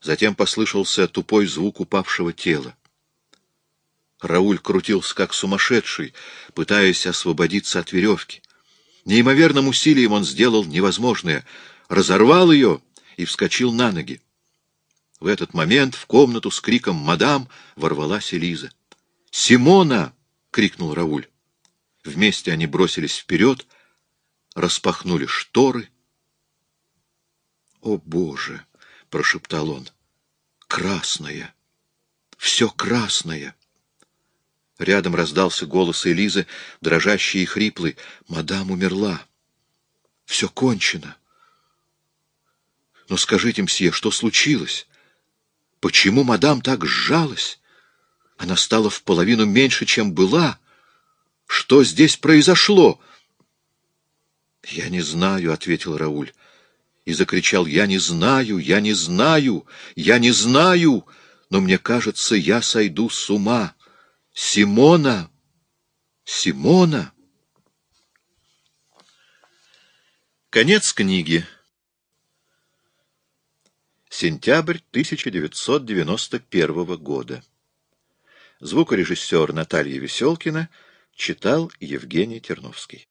Затем послышался тупой звук упавшего тела. Рауль крутился как сумасшедший, пытаясь освободиться от веревки. Неимоверным усилием он сделал невозможное, разорвал ее и вскочил на ноги. В этот момент в комнату с криком «Мадам!» ворвалась Элиза. «Симона!» — крикнул Рауль. Вместе они бросились вперед, распахнули шторы. «О, Боже!» — прошептал он. «Красное! Все красное!» Рядом раздался голос Элизы, дрожащий и хриплый. «Мадам умерла. Все кончено». «Но скажите, мсье, что случилось? Почему мадам так сжалась? Она стала в половину меньше, чем была. Что здесь произошло?» «Я не знаю», — ответил Рауль. И закричал, «Я не знаю, я не знаю, я не знаю, но мне кажется, я сойду с ума». Симона! Симона! Конец книги. Сентябрь 1991 года. Звукорежиссер Наталья Веселкина читал Евгений Терновский.